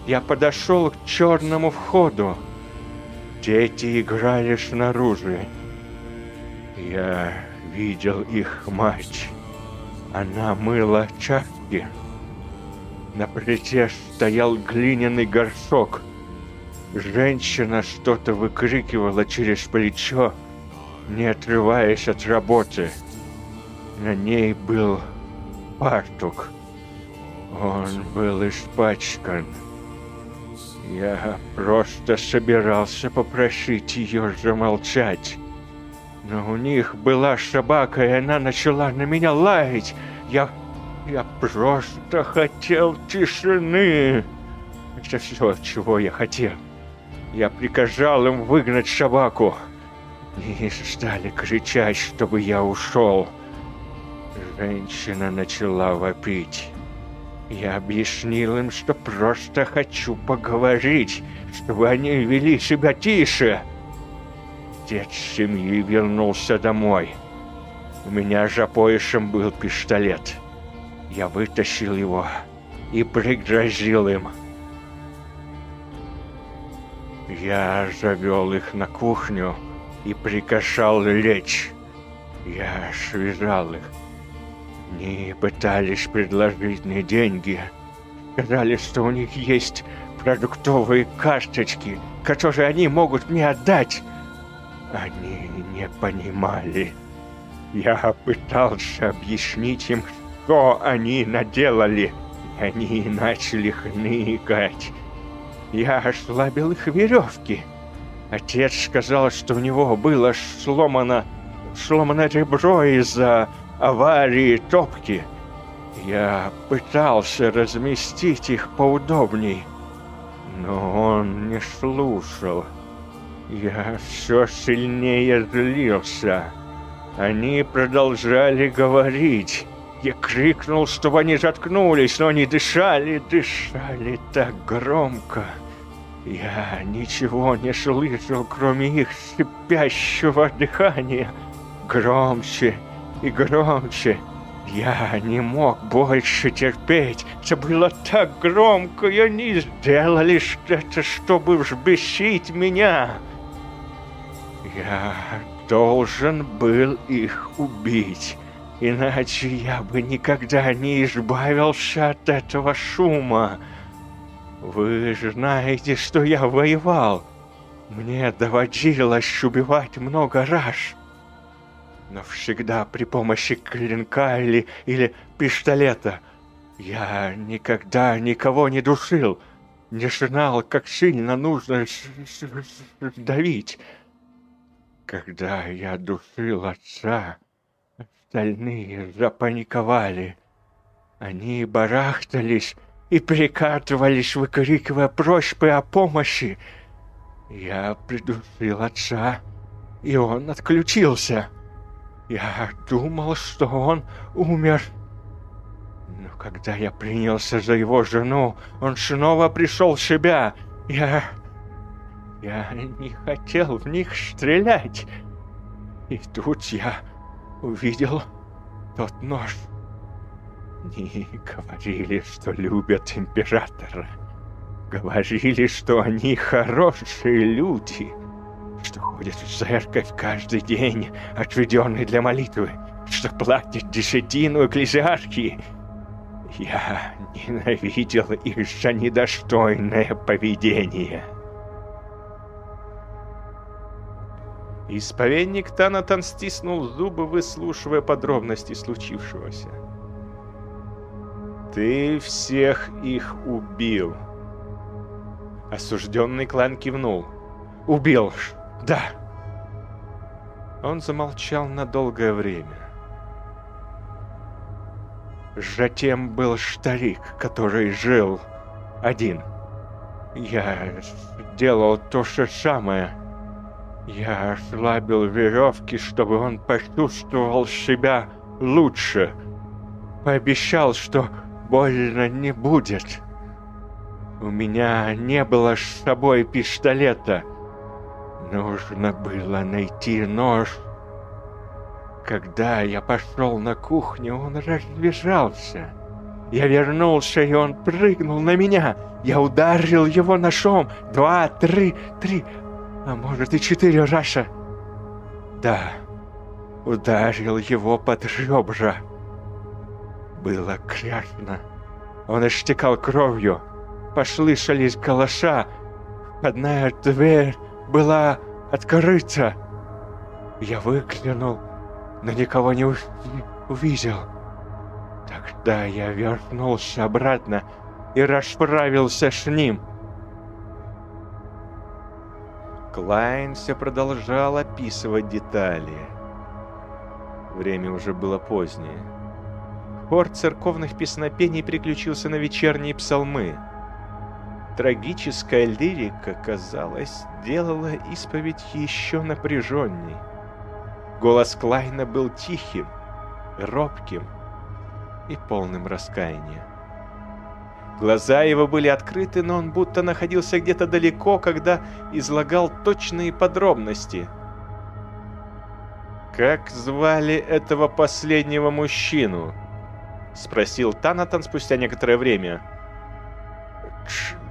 Я подошел к черному входу. Дети играли снаружи. Я видел их мать. Она мыла чашки. На плите стоял глиняный горшок. Женщина что-то выкрикивала через плечо, не отрываясь от работы. На ней был фартук. Он был испачкан. Я просто собирался попросить ее замолчать. Но у них была собака, и она начала на меня лаять. Я... я просто хотел тишины. Это все, чего я хотел. Я приказал им выгнать собаку. И стали кричать, чтобы я ушел. Женщина начала вопить. Я объяснил им, что просто хочу поговорить, чтобы они вели себя тише. Отец семьи вернулся домой. У меня за поясом был пистолет. Я вытащил его и пригрозил им. Я завел их на кухню и приказал лечь. Я связал их. Они пытались предложить мне деньги. Сказали, что у них есть продуктовые карточки, которые они могут мне отдать. Они не понимали. Я пытался объяснить им, что они наделали, они начали хныкать. Я ослабил их веревки. Отец сказал, что у него было сломано, сломано ребро из-за аварии топки. Я пытался разместить их поудобней, но он не слушал. Я все сильнее злился. Они продолжали говорить. Я крикнул, чтобы они заткнулись, но они дышали, дышали так громко. Я ничего не слышал, кроме их шипящего дыхания. Громче и громче. Я не мог больше терпеть. Это было так громко, и они сделали это, чтобы взбесить меня. Я должен был их убить, иначе я бы никогда не избавился от этого шума. Вы же знаете, что я воевал. Мне доводилось убивать много раз но всегда при помощи клинка или, или пистолета. Я никогда никого не душил, не знал, как сильно нужно давить. Когда я душил отца, остальные запаниковали. Они барахтались и прикатывались, выкрикивая просьбы о помощи. Я придушил отца, и он отключился. Я думал, что он умер. Но когда я принялся за его жену, он снова пришел в себя. Я... Я не хотел в них стрелять. И тут я увидел тот нож. Они говорили, что любят императора. Говорили, что они хорошие люди что ходит в церковь каждый день, отведенный для молитвы, что платит десятину экклезиархии. Я ненавидел их за недостойное поведение. Исповедник Танатан стиснул зубы, выслушивая подробности случившегося. «Ты всех их убил!» Осужденный клан кивнул. «Убил! Да. Он замолчал на долгое время. Затем был старик, который жил один. Я делал то же самое. Я ослабил веревки, чтобы он почувствовал себя лучше. Пообещал, что больно не будет. У меня не было с собой пистолета — Нужно было найти нож. Когда я пошел на кухню, он разбежался. Я вернулся, и он прыгнул на меня. Я ударил его ножом. Два, три, три, а может и четыре раза. Да, ударил его под ребра. Было грязно. Он истекал кровью. Послышались голоса. Одна дверь была открыта. Я выглянул, но никого не увидел. Тогда я вернулся обратно и расправился с ним. Клайн все продолжал описывать детали. Время уже было позднее. Хор церковных песнопений приключился на вечерние псалмы — Трагическая лирика, казалось, делала исповедь еще напряженней. Голос Клайна был тихим, робким и полным раскаяния. Глаза его были открыты, но он будто находился где-то далеко, когда излагал точные подробности. «Как звали этого последнего мужчину?» — спросил Танатан спустя некоторое время.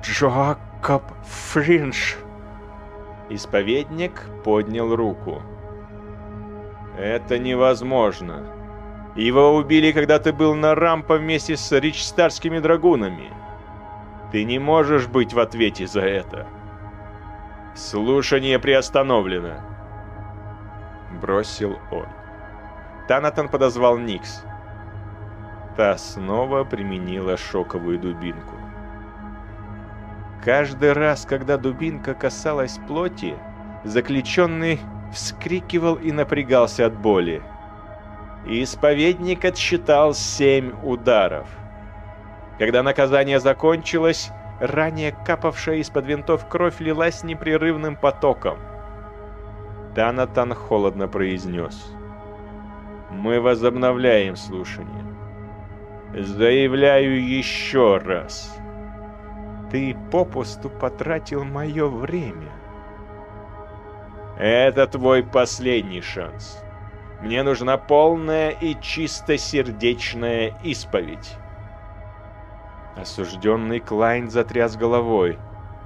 Джокоб Фринж. Исповедник поднял руку. Это невозможно. Его убили, когда ты был на рампо вместе с ричстарскими драгунами. Ты не можешь быть в ответе за это. Слушание приостановлено. Бросил он. Танатан подозвал Никс. Та снова применила шоковую дубинку. Каждый раз, когда дубинка касалась плоти, заключенный вскрикивал и напрягался от боли. исповедник отсчитал семь ударов. Когда наказание закончилось, ранее капавшая из-под винтов кровь лилась непрерывным потоком. Танатан холодно произнес. «Мы возобновляем слушание. Заявляю еще раз. Ты попусту потратил мое время. Это твой последний шанс. Мне нужна полная и чистосердечная исповедь. Осужденный Клайн затряс головой.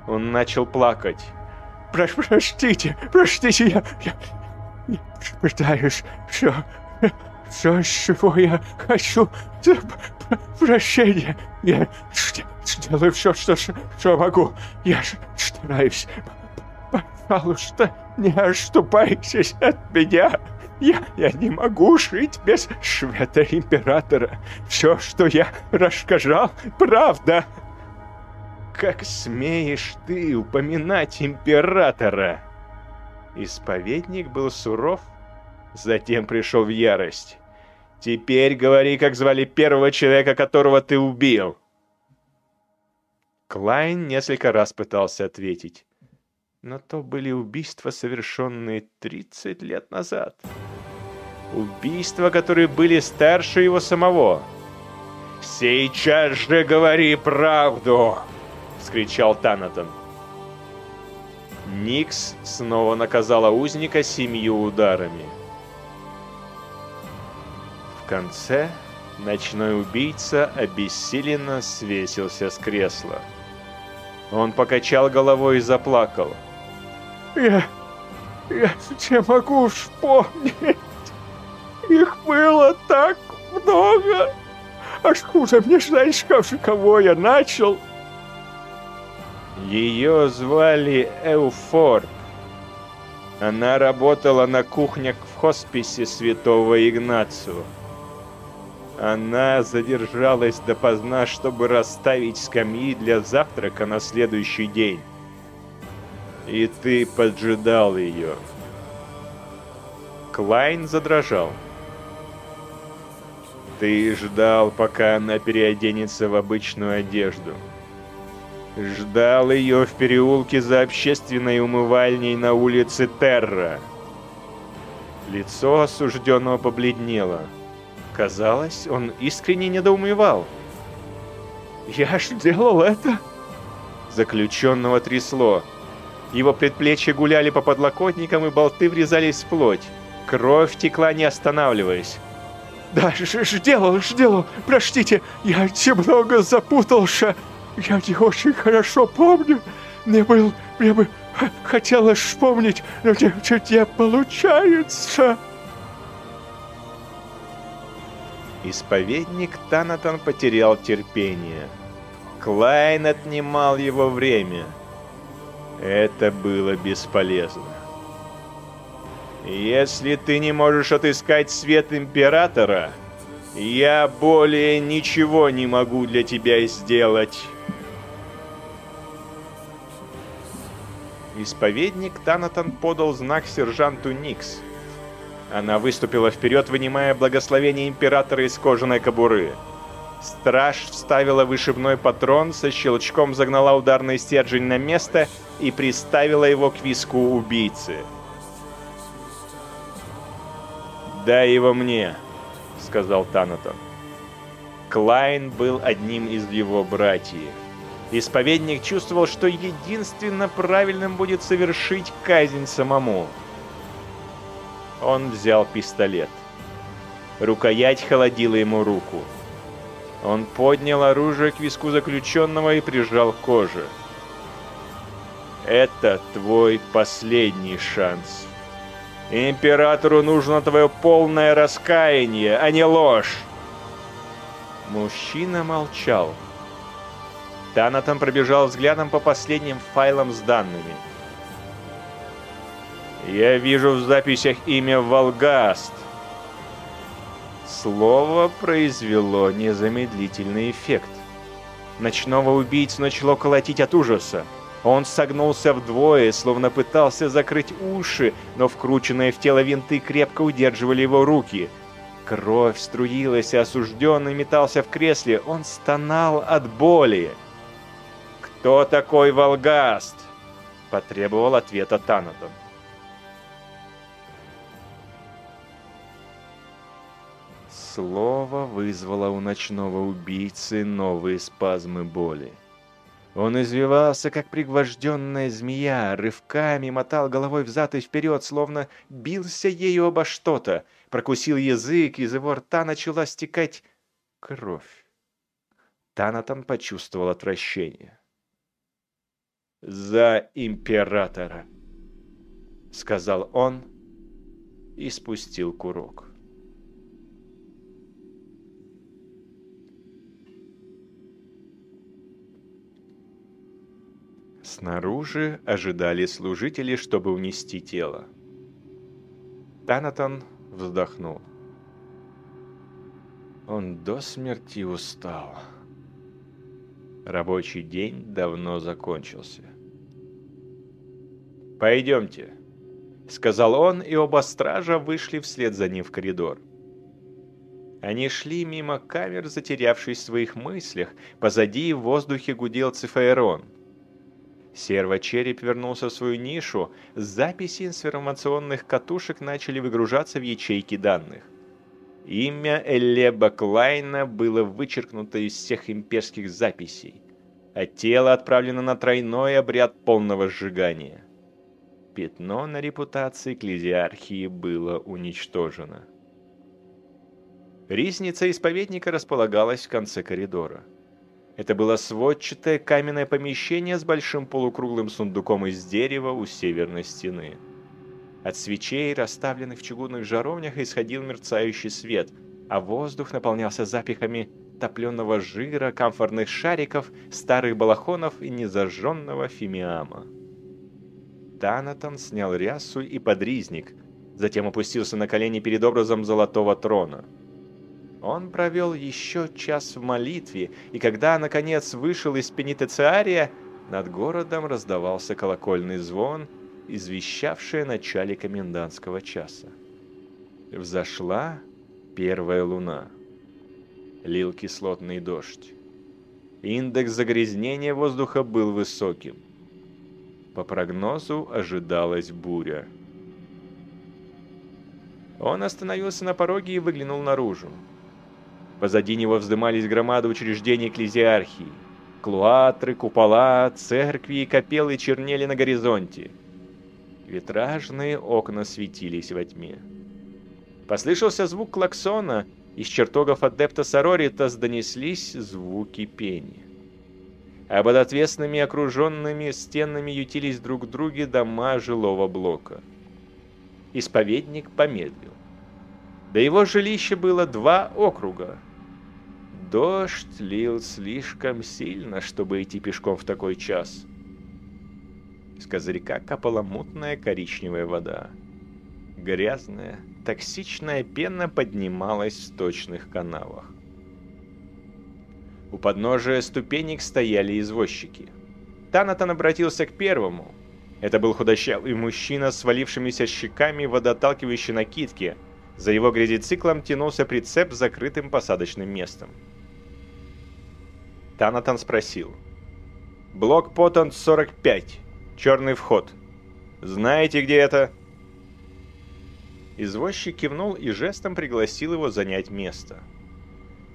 Он начал плакать. Про простите, простите, я, я, я пытаюсь все, все, чего я хочу, прощения. Я сделаю все, что, что могу. Я стараюсь. Пожалуйста, не отступайтесь от меня. Я, я не могу жить без швета императора. Все, что я рассказал, правда. Как смеешь ты упоминать императора? Исповедник был суров, затем пришел в ярость. Теперь говори, как звали первого человека, которого ты убил. Клайн несколько раз пытался ответить. Но то были убийства, совершенные 30 лет назад. Убийства, которые были старше его самого. «Сейчас же говори правду!» — вскричал Танатон. Никс снова наказала узника семью ударами. В конце ночной убийца обессиленно свесился с кресла. Он покачал головой и заплакал. «Я... я не могу вспомнить. Их было так много. Откуда мне знаешь, кого я начал?» Ее звали Эуфор. Она работала на кухнях в хосписе святого Игнацию. Она задержалась допоздна, чтобы расставить скамьи для завтрака на следующий день. И ты поджидал ее. Клайн задрожал. Ты ждал, пока она переоденется в обычную одежду. Ждал ее в переулке за общественной умывальней на улице Терра. Лицо осужденного побледнело. Казалось, он искренне недоумевал. «Я ж делал это!» Заключенного трясло. Его предплечья гуляли по подлокотникам, и болты врезались в плоть. Кровь текла, не останавливаясь. «Да, делал, делал, простите, я немного запутался. Я не очень хорошо помню. Мне был, мне бы хотелось вспомнить, но не, не получается». Исповедник Танатан потерял терпение. Клайн отнимал его время. Это было бесполезно. Если ты не можешь отыскать свет Императора, я более ничего не могу для тебя сделать. Исповедник Танатан подал знак сержанту Никс – она выступила вперед, вынимая благословение императора из кожаной кобуры. Страж вставила вышибной патрон, со щелчком загнала ударный стержень на место и приставила его к виску убийцы. «Дай его мне», — сказал Танатон. Клайн был одним из его братьев. Исповедник чувствовал, что единственно правильным будет совершить казнь самому — он взял пистолет. Рукоять холодила ему руку. Он поднял оружие к виску заключенного и прижал к коже. «Это твой последний шанс. Императору нужно твое полное раскаяние, а не ложь!» Мужчина молчал. Танатон пробежал взглядом по последним файлам с данными – я вижу в записях имя Волгаст. Слово произвело незамедлительный эффект. Ночного убийцу начало колотить от ужаса. Он согнулся вдвое, словно пытался закрыть уши, но вкрученные в тело винты крепко удерживали его руки. Кровь струилась, и осужденный метался в кресле. Он стонал от боли. «Кто такой Волгаст?» – потребовал ответа Танатон. Слово вызвало у ночного убийцы новые спазмы боли. Он извивался, как пригвожденная змея, рывками мотал головой взад и вперед, словно бился ею обо что-то. прокусил язык, из его рта начала стекать кровь. Танатан почувствовал отвращение. «За императора!» — сказал он и спустил курок. Снаружи ожидали служители, чтобы унести тело. Танатан вздохнул. Он до смерти устал. Рабочий день давно закончился. «Пойдемте», — сказал он, и оба стража вышли вслед за ним в коридор. Они шли мимо камер, затерявшись в своих мыслях. Позади в воздухе гудел Цифаэрон. Сервочереп вернулся в свою нишу. Записи информационных катушек начали выгружаться в ячейки данных. Имя Элеба Клайна было вычеркнуто из всех имперских записей, а тело отправлено на тройной обряд полного сжигания. Пятно на репутации экклезиархии было уничтожено. Ризница исповедника располагалась в конце коридора. Это было сводчатое каменное помещение с большим полукруглым сундуком из дерева у северной стены – от свечей, расставленных в чугунных жаровнях, исходил мерцающий свет, а воздух наполнялся запахами топленого жира, камфорных шариков, старых балахонов и незажженного фимиама. Танатон снял рясу и подризник, затем опустился на колени перед образом золотого трона. Он провел еще час в молитве, и когда, наконец, вышел из пенитенциария, над городом раздавался колокольный звон — извещавшее начале комендантского часа. Взошла первая луна. Лил кислотный дождь. Индекс загрязнения воздуха был высоким. По прогнозу ожидалась буря. Он остановился на пороге и выглянул наружу. Позади него вздымались громады учреждений экклезиархии. Клуатры, купола, церкви и капеллы чернели на горизонте. Витражные окна светились во тьме. Послышался звук клаксона, из чертогов адепта Сороритас донеслись звуки пения. А под отвесными окруженными стенами ютились друг в друге дома жилого блока. Исповедник помедлил. До его жилища было два округа. Дождь лил слишком сильно, чтобы идти пешком в такой час. С козырька капала мутная коричневая вода. Грязная, токсичная пена поднималась в сточных канавах. У подножия ступенек стояли извозчики. Танатан обратился к первому. Это был худощавый мужчина с свалившимися щеками в водоотталкивающей накидке. За его грязициклом тянулся прицеп с закрытым посадочным местом. Танатан спросил. «Блок Потон 45. Черный вход. Знаете, где это?» Извозчик кивнул и жестом пригласил его занять место.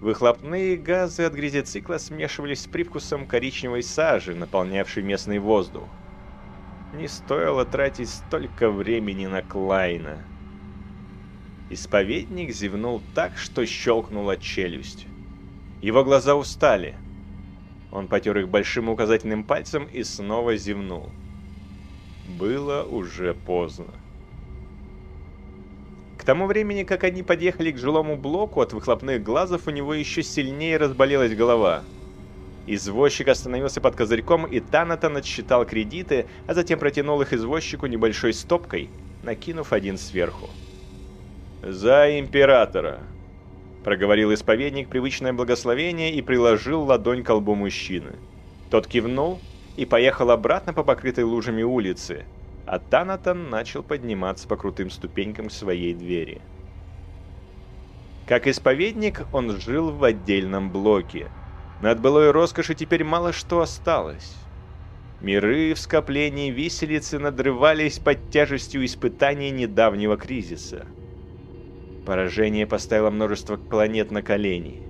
Выхлопные газы от грязецикла смешивались с привкусом коричневой сажи, наполнявшей местный воздух. Не стоило тратить столько времени на Клайна. Исповедник зевнул так, что щелкнула челюсть. Его глаза устали. Он потер их большим указательным пальцем и снова зевнул. Было уже поздно. К тому времени, как они подъехали к жилому блоку, от выхлопных глазов у него еще сильнее разболелась голова. Извозчик остановился под козырьком, и Танатан отсчитал кредиты, а затем протянул их извозчику небольшой стопкой, накинув один сверху. «За императора!» Проговорил исповедник привычное благословение и приложил ладонь к колбу мужчины. Тот кивнул, и поехал обратно по покрытой лужами улице, а Танатан начал подниматься по крутым ступенькам своей двери. Как исповедник, он жил в отдельном блоке. Над былой роскоши теперь мало что осталось. Миры в скоплении виселицы надрывались под тяжестью испытаний недавнего кризиса. Поражение поставило множество планет на колени.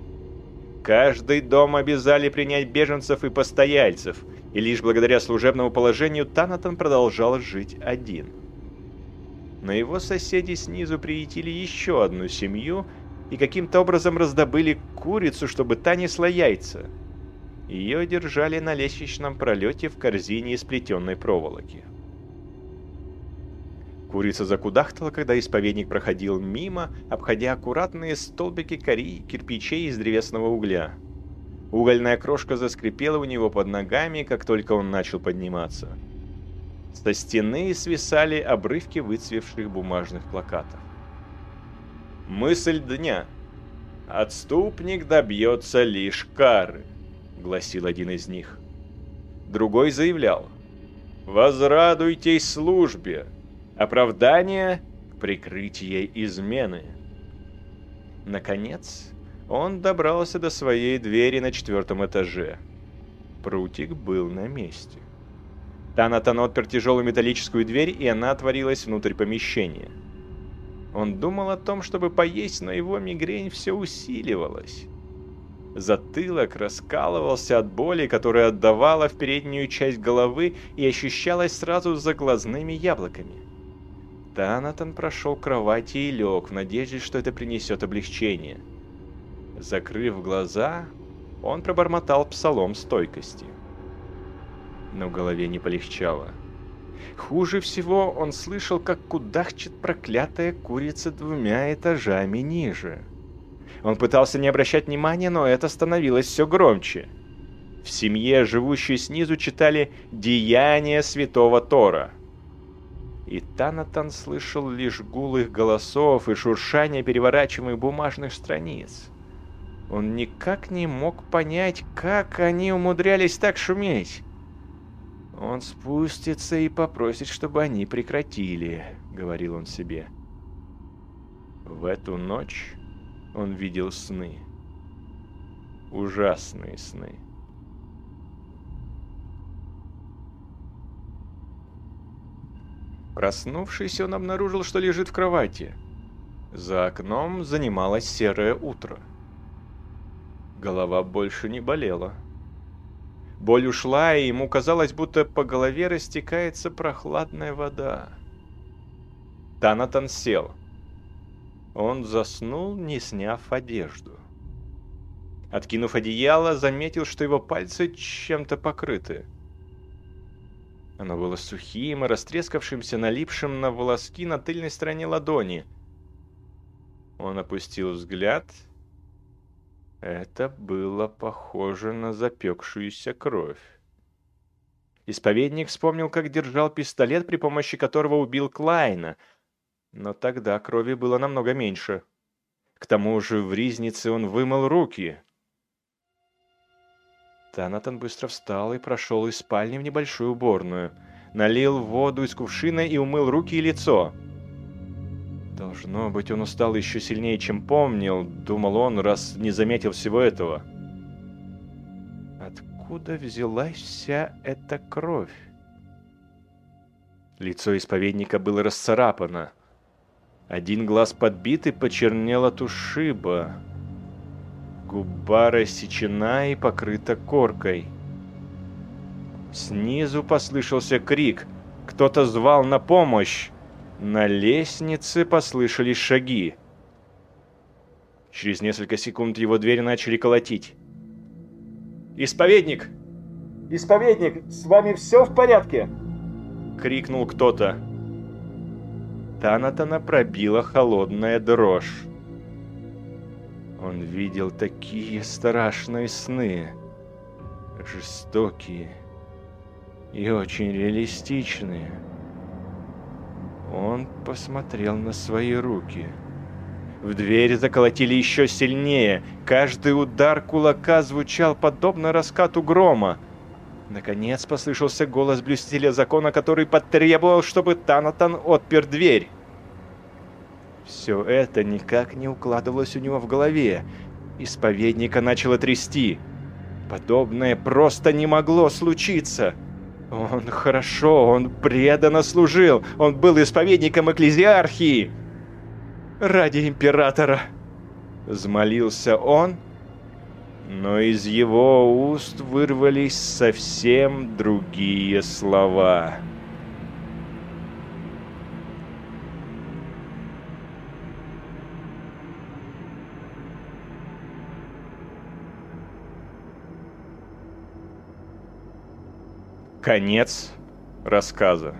Каждый дом обязали принять беженцев и постояльцев – и лишь благодаря служебному положению Танатон продолжал жить один. но его соседи снизу приютили еще одну семью и каким-то образом раздобыли курицу, чтобы та несла яйца. Ее держали на лестничном пролете в корзине из плетенной проволоки. Курица закудахтала, когда исповедник проходил мимо, обходя аккуратные столбики кори кирпичей из древесного угля. Угольная крошка заскрипела у него под ногами, как только он начал подниматься. Со стены свисали обрывки выцвевших бумажных плакатов. «Мысль дня. Отступник добьется лишь кары», — гласил один из них. Другой заявлял. «Возрадуйтесь службе. Оправдание — прикрытие измены». Наконец, он добрался до своей двери на четвертом этаже. Прутик был на месте. Танатан отпер тяжелую металлическую дверь, и она отворилась внутрь помещения. Он думал о том, чтобы поесть, но его мигрень все усиливалась. Затылок раскалывался от боли, которая отдавала в переднюю часть головы и ощущалась сразу за глазными яблоками. Танатан прошел к кровати и лег в надежде, что это принесет облегчение. Закрыв глаза, он пробормотал псалом стойкости но в голове не полегчало. Хуже всего он слышал, как кудахчет проклятая курица двумя этажами ниже. Он пытался не обращать внимания, но это становилось все громче. В семье, живущей снизу, читали «Деяния святого Тора». И Танатан слышал лишь гул их голосов и шуршание переворачиваемых бумажных страниц. Он никак не мог понять, как они умудрялись так шуметь. Он спустится и попросит, чтобы они прекратили, говорил он себе. В эту ночь он видел сны. Ужасные сны. Проснувшись, он обнаружил, что лежит в кровати. За окном занималось серое утро. Голова больше не болела. Боль ушла, и ему казалось, будто по голове растекается прохладная вода. Танатан сел. Он заснул, не сняв одежду. Откинув одеяло, заметил, что его пальцы чем-то покрыты. Оно было сухим и растрескавшимся, налипшим на волоски на тыльной стороне ладони. Он опустил взгляд это было похоже на запекшуюся кровь. Исповедник вспомнил, как держал пистолет, при помощи которого убил Клайна, но тогда крови было намного меньше. К тому же в ризнице он вымыл руки. Танатан быстро встал и прошел из спальни в небольшую уборную, налил воду из кувшина и умыл руки и лицо. Должно быть, он устал еще сильнее, чем помнил, думал он, раз не заметил всего этого. Откуда взялась вся эта кровь? Лицо исповедника было расцарапано. Один глаз подбит и почернел от ушиба. Губа рассечена и покрыта коркой. Снизу послышался крик. Кто-то звал на помощь. На лестнице послышались шаги. Через несколько секунд его дверь начали колотить. «Исповедник! Исповедник, с вами все в порядке?» Крикнул кто-то. Танатана пробила холодная дрожь. Он видел такие страшные сны. Жестокие и очень реалистичные. Он посмотрел на свои руки. В дверь заколотили еще сильнее. Каждый удар кулака звучал подобно раскату грома. Наконец послышался голос блюстителя закона, который потребовал, чтобы Танатан отпер дверь. Все это никак не укладывалось у него в голове. Исповедника начало трясти. Подобное просто не могло случиться. Он хорошо, он преданно служил, он был исповедником экклезиархии. Ради императора. Взмолился он, но из его уст вырвались совсем другие слова. Конец рассказа.